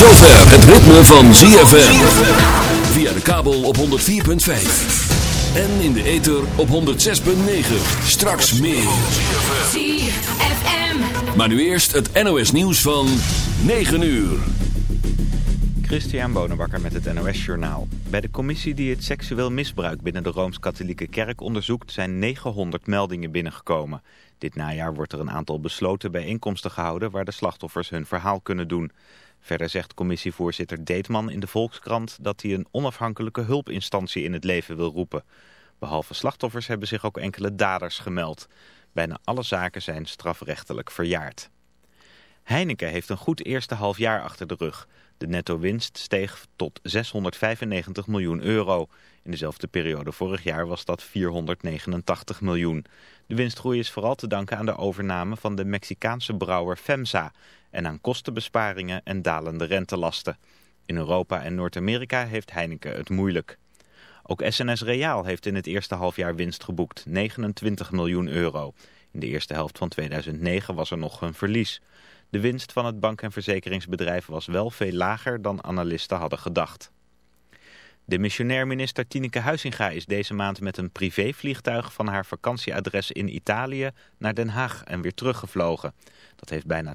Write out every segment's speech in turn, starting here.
zover het ritme van ZFM. Via de kabel op 104.5. En in de ether op 106.9. Straks meer. ZFM. Maar nu eerst het NOS nieuws van 9 uur. Christian Bonenbakker met het NOS Journaal. Bij de commissie die het seksueel misbruik binnen de Rooms-Katholieke Kerk onderzoekt... zijn 900 meldingen binnengekomen. Dit najaar wordt er een aantal besloten bijeenkomsten gehouden... waar de slachtoffers hun verhaal kunnen doen. Verder zegt commissievoorzitter Deetman in de Volkskrant... dat hij een onafhankelijke hulpinstantie in het leven wil roepen. Behalve slachtoffers hebben zich ook enkele daders gemeld. Bijna alle zaken zijn strafrechtelijk verjaard. Heineken heeft een goed eerste half jaar achter de rug. De netto-winst steeg tot 695 miljoen euro. In dezelfde periode vorig jaar was dat 489 miljoen. De winstgroei is vooral te danken aan de overname van de Mexicaanse brouwer FEMSA... en aan kostenbesparingen en dalende rentelasten. In Europa en Noord-Amerika heeft Heineken het moeilijk. Ook SNS Reaal heeft in het eerste halfjaar winst geboekt, 29 miljoen euro. In de eerste helft van 2009 was er nog een verlies. De winst van het bank- en verzekeringsbedrijf was wel veel lager dan analisten hadden gedacht. De missionair minister Tineke Huizinga is deze maand met een privévliegtuig van haar vakantieadres in Italië naar Den Haag en weer teruggevlogen. Dat heeft bijna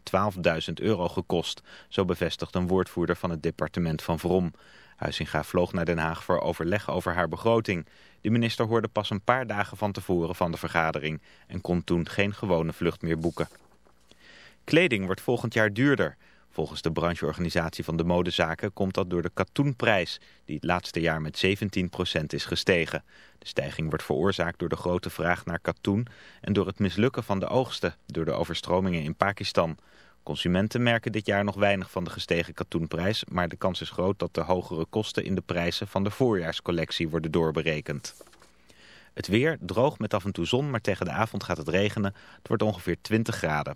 12.000 euro gekost, zo bevestigt een woordvoerder van het departement van Vrom. Huizinga vloog naar Den Haag voor overleg over haar begroting. De minister hoorde pas een paar dagen van tevoren van de vergadering en kon toen geen gewone vlucht meer boeken. Kleding wordt volgend jaar duurder. Volgens de brancheorganisatie van de modezaken komt dat door de katoenprijs, die het laatste jaar met 17% is gestegen. De stijging wordt veroorzaakt door de grote vraag naar katoen en door het mislukken van de oogsten, door de overstromingen in Pakistan. Consumenten merken dit jaar nog weinig van de gestegen katoenprijs, maar de kans is groot dat de hogere kosten in de prijzen van de voorjaarscollectie worden doorberekend. Het weer, droog met af en toe zon, maar tegen de avond gaat het regenen. Het wordt ongeveer 20 graden.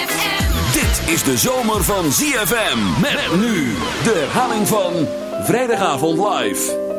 Is de zomer van ZFM. Met nu de herhaling van Vrijdagavond Live.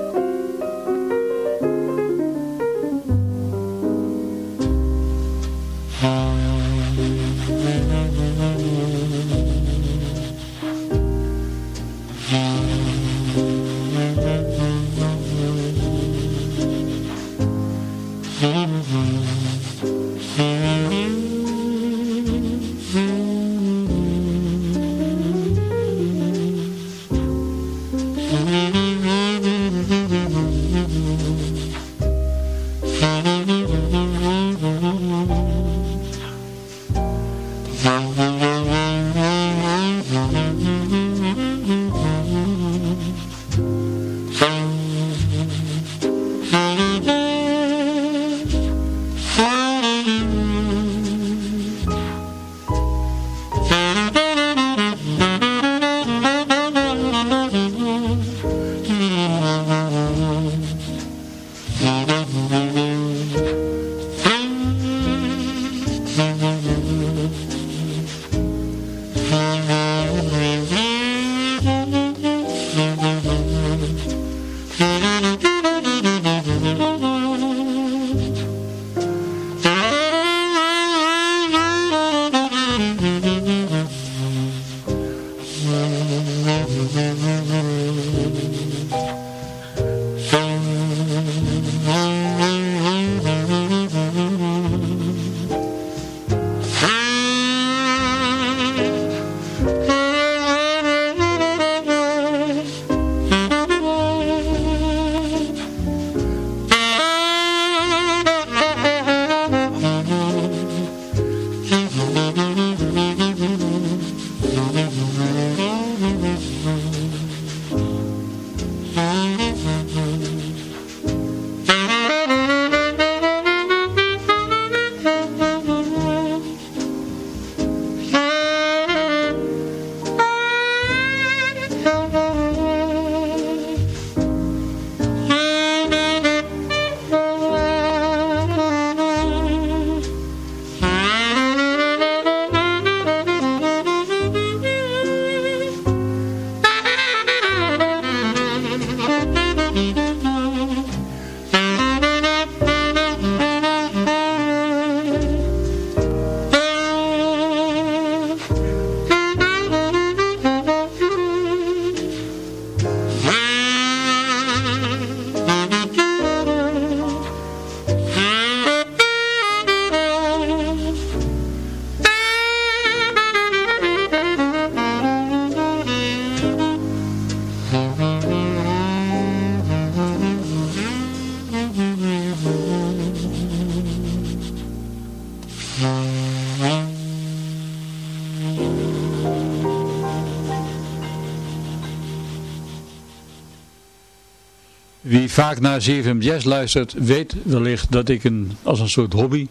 Vaak naar CFM Jazz luistert, weet wellicht dat ik een, als een soort hobby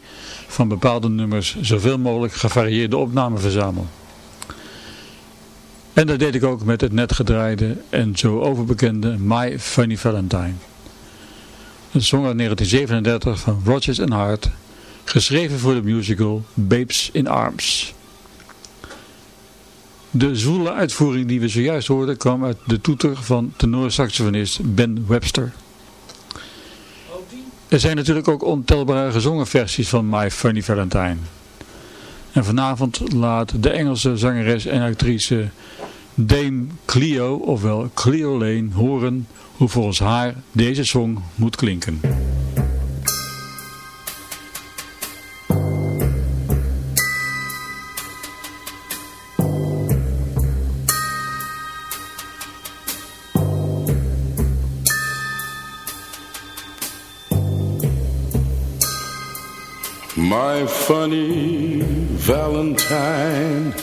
van bepaalde nummers zoveel mogelijk gevarieerde opnamen verzamel. En dat deed ik ook met het net gedraaide en zo overbekende My Funny Valentine. Een song uit 1937 van Rodgers and Hart, geschreven voor de musical Babes in Arms. De zwoele uitvoering die we zojuist hoorden kwam uit de toeter van tenorsaxofonist Ben Webster. Er zijn natuurlijk ook ontelbare gezongen versies van My Funny Valentine. En vanavond laat de Engelse zangeres en actrice Dame Cleo, ofwel Cleo Lane, horen hoe volgens haar deze song moet klinken. Funny Valentine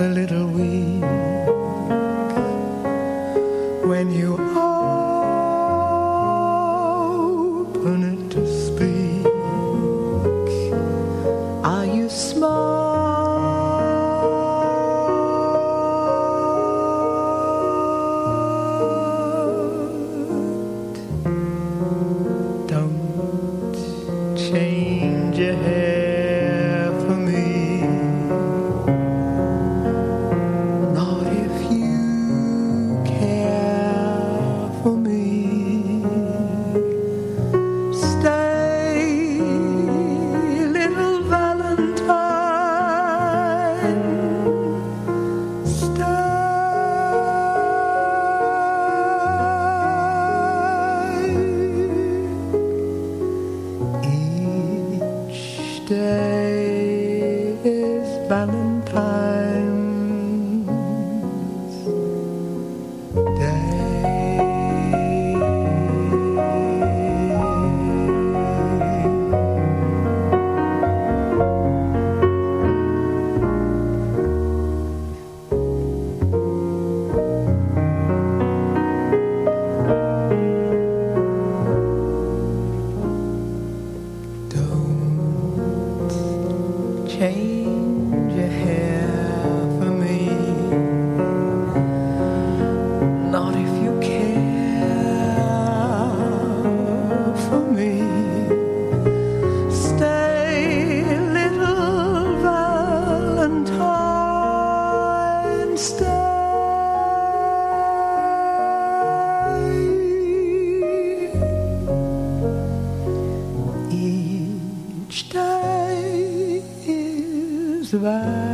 a little weak. When you survive.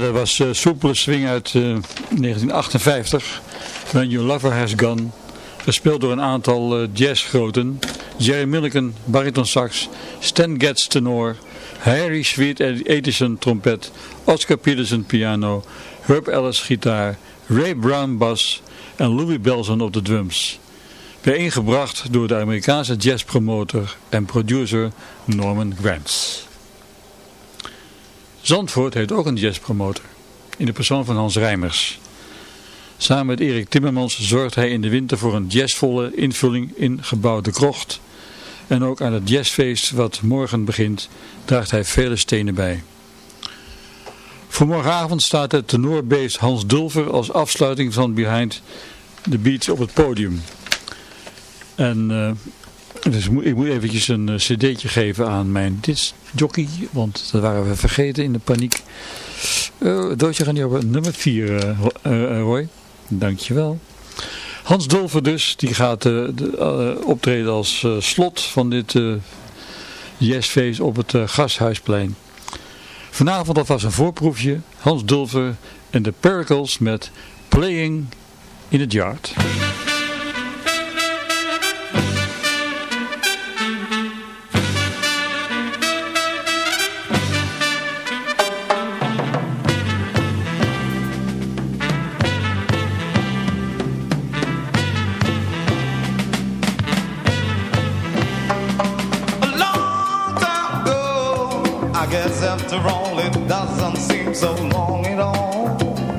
Dat was uh, soepele swing uit uh, 1958. When Your Lover Has Gone. Gespeeld door een aantal uh, jazzgroten. Jerry Milliken, bariton sax. Stan Getz tenor. Harry Sweet Edison trompet. Oscar Peterson piano. Herb Ellis gitaar. Ray Brown bas. En Louis Belson op de drums. Bijeengebracht door de Amerikaanse jazzpromotor en producer Norman Granz. Zandvoort heeft ook een jazzpromotor, in de persoon van Hans Rijmers. Samen met Erik Timmermans zorgt hij in de winter voor een jazzvolle invulling in gebouw De Krocht. En ook aan het jazzfeest wat morgen begint, draagt hij vele stenen bij. Voor morgenavond staat het tenorbeest Hans Dulver als afsluiting van Behind the Beats op het podium. En uh, dus ik moet eventjes een uh, cd'tje geven aan mijn discjockey, want dat waren we vergeten in de paniek. Uh, Doodje gaan niet op nummer 4, uh, uh, Roy. Dankjewel. Hans Dolver dus, die gaat de, optreden als slot van dit jazzfeest op het Gasthuisplein. Vanavond alvast een voorproefje. Hans Dulver en de Pericles met Playing in the Yard. It doesn't seem so long at all.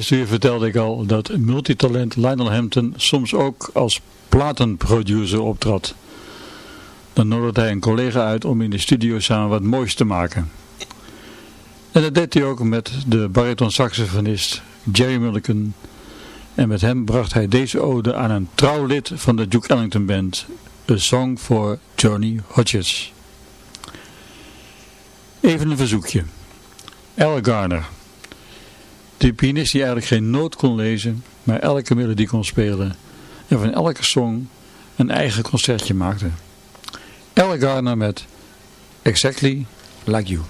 Eerste vertelde ik al dat multitalent Lionel Hampton soms ook als platenproducer optrad. Dan nodigde hij een collega uit om in de studio samen wat moois te maken. En dat deed hij ook met de bariton-saxofonist Jerry Mulligan. En met hem bracht hij deze ode aan een trouwlid van de Duke Ellington Band, A Song for Johnny Hodges. Even een verzoekje. Al Garner. De pianist die eigenlijk geen noot kon lezen, maar elke melodie kon spelen en van elke song een eigen concertje maakte. Al Garner met Exactly Like You.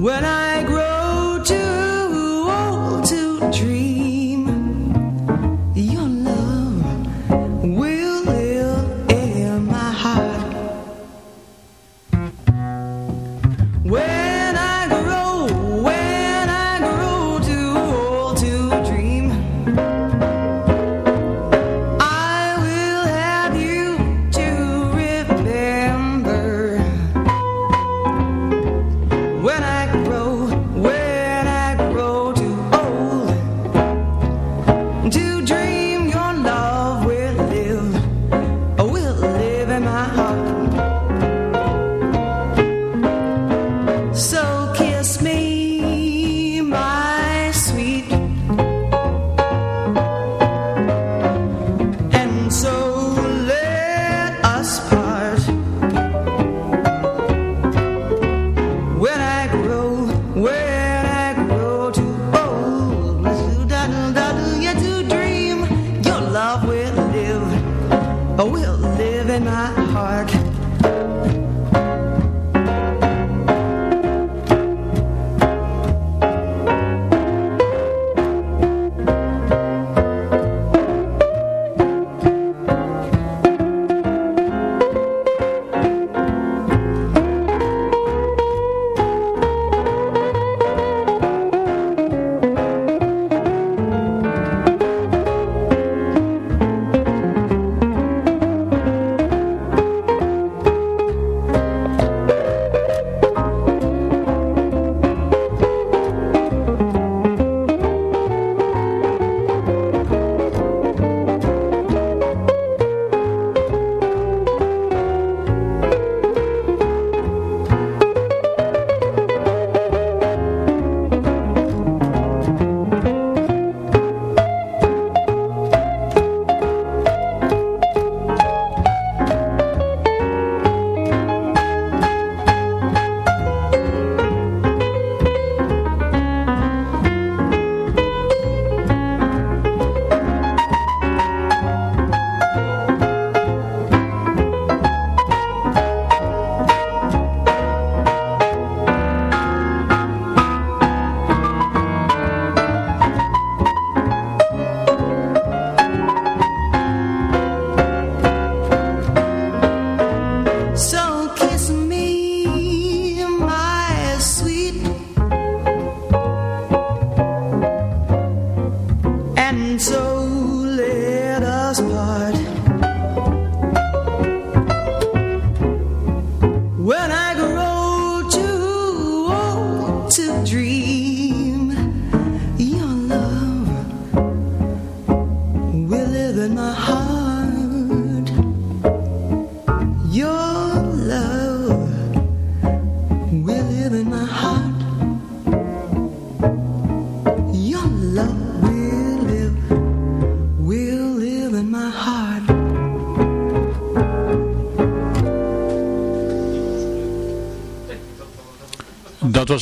when I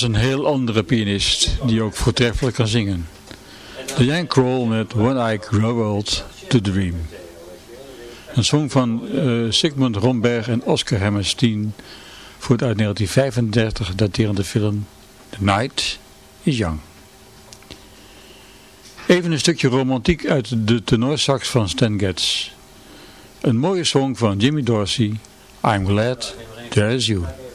een heel andere pianist die ook voortreffelijk kan zingen. Diane Kroll met When I Grow Old to Dream. Een song van uh, Sigmund Romberg en Oscar Hammerstein voor het uit 1935 daterende film The Night is Young. Even een stukje romantiek uit de tenorsax van Stan Getz. Een mooie song van Jimmy Dorsey, I'm Glad There's You.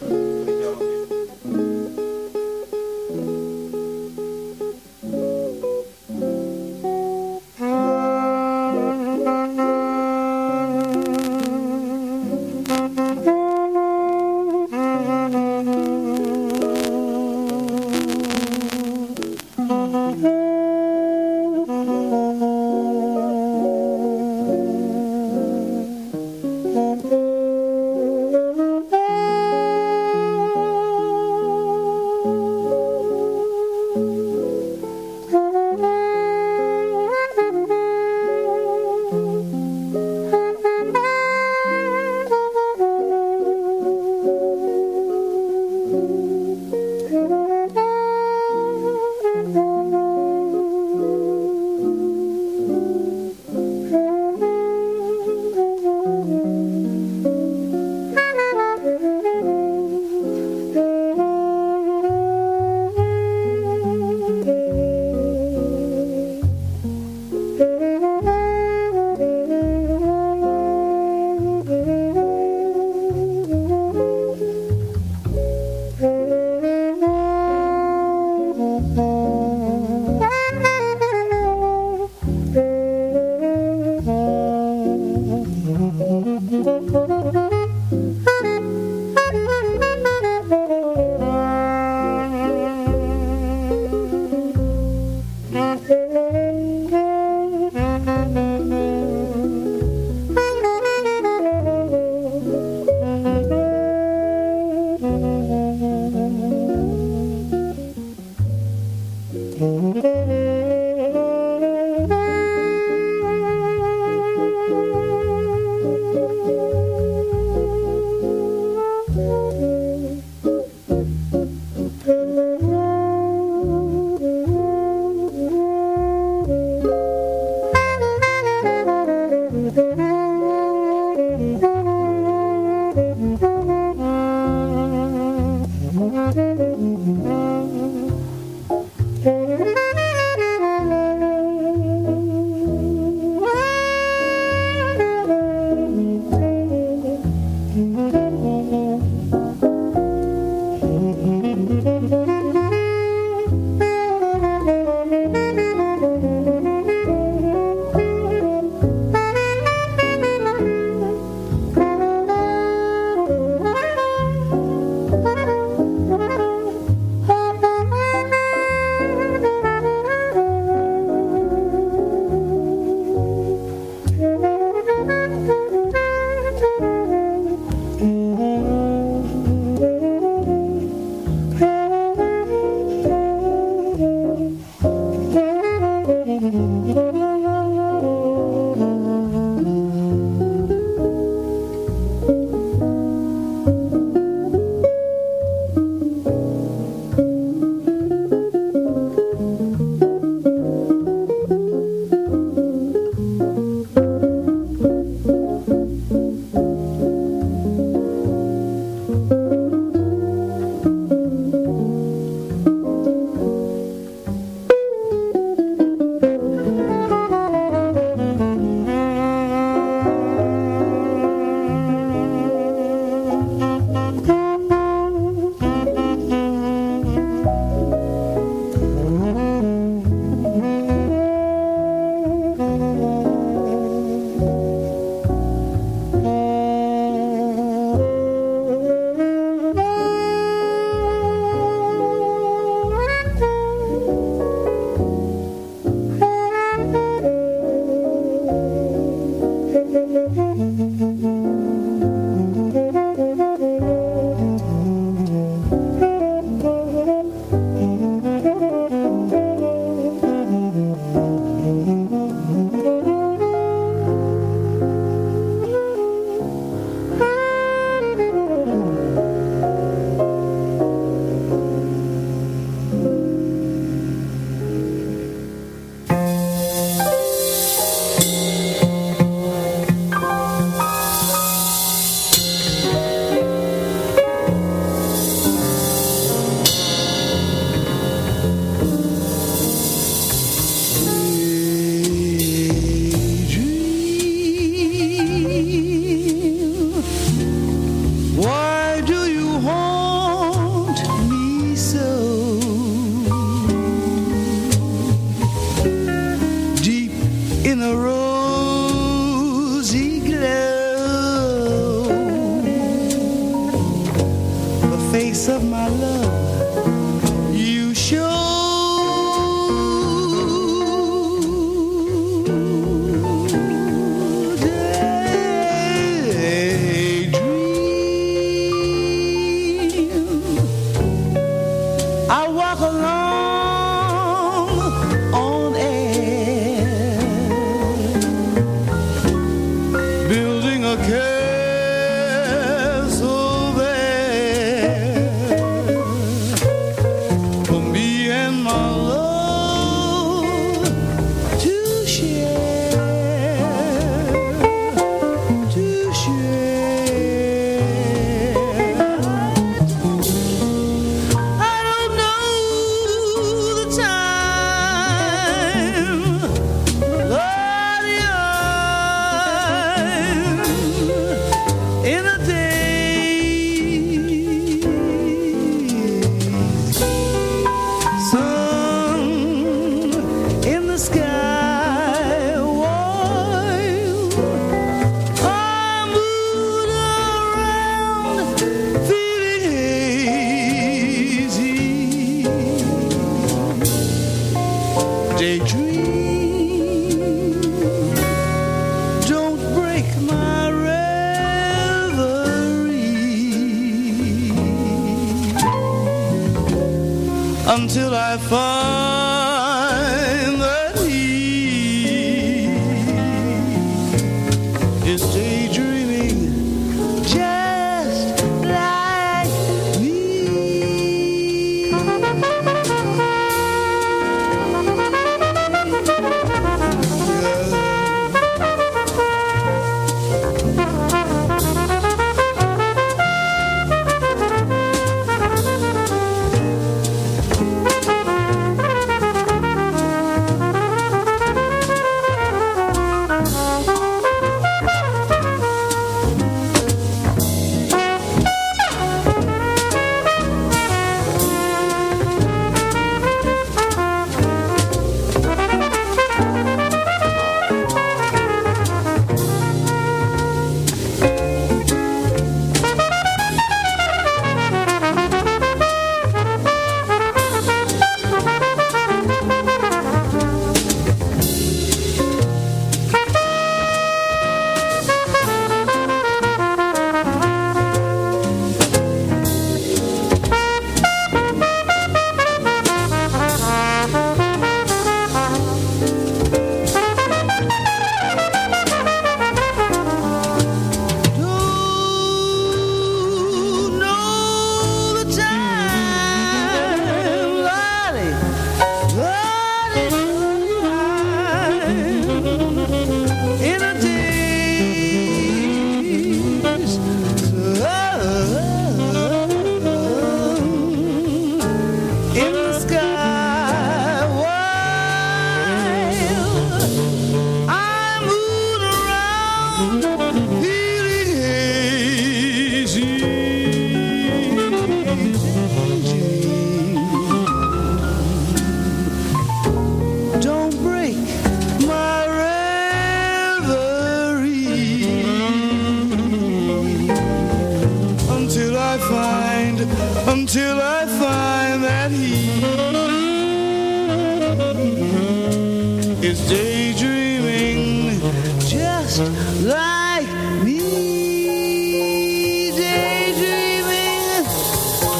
Like me.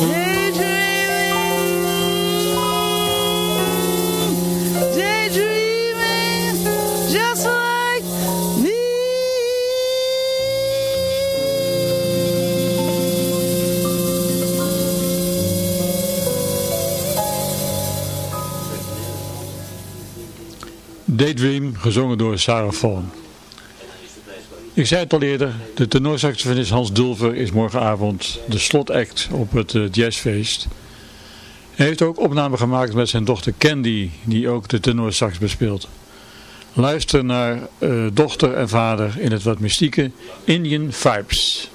Me. Daydream, gezongen door Sarah Vaughan. Ik zei het al eerder, de tenorsaxofonist Hans Dulver is morgenavond de slotact op het eh, jazzfeest. Hij heeft ook opname gemaakt met zijn dochter Candy, die ook de tenorsax bespeelt. Luister naar eh, dochter en vader in het wat mystieke Indian Vibes.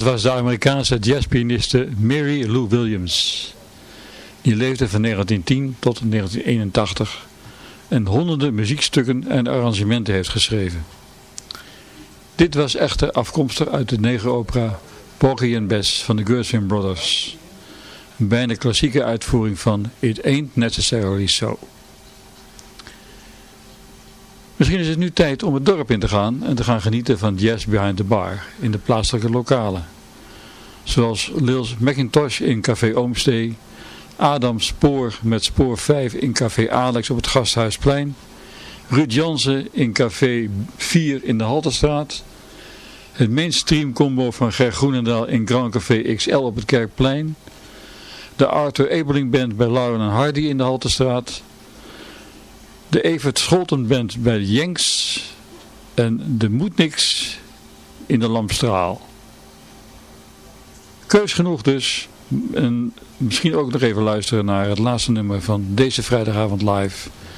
Dat was de Amerikaanse jazzpianiste Mary Lou Williams. Die leefde van 1910 tot 1981 en honderden muziekstukken en arrangementen heeft geschreven. Dit was echter afkomstig uit de negeropera Porgy and Bess van de Gershwin Brothers. Een bijna klassieke uitvoering van It Ain't Necessarily So. Misschien is het nu tijd om het dorp in te gaan en te gaan genieten van Jazz Behind the Bar in de plaatselijke lokalen. Zoals Lils McIntosh in Café Oomstee, Adam Spoor met Spoor 5 in Café Alex op het Gasthuisplein, Ruud Jansen in Café 4 in de Halterstraat, het mainstream combo van Ger Groenendaal in Grand Café XL op het Kerkplein, de Arthur Ebeling Band bij Lauren en Hardy in de Halterstraat, de Evert Scholten Band bij de en de Moedniks in de Lampstraal. Keus genoeg dus. En misschien ook nog even luisteren naar het laatste nummer van deze vrijdagavond live.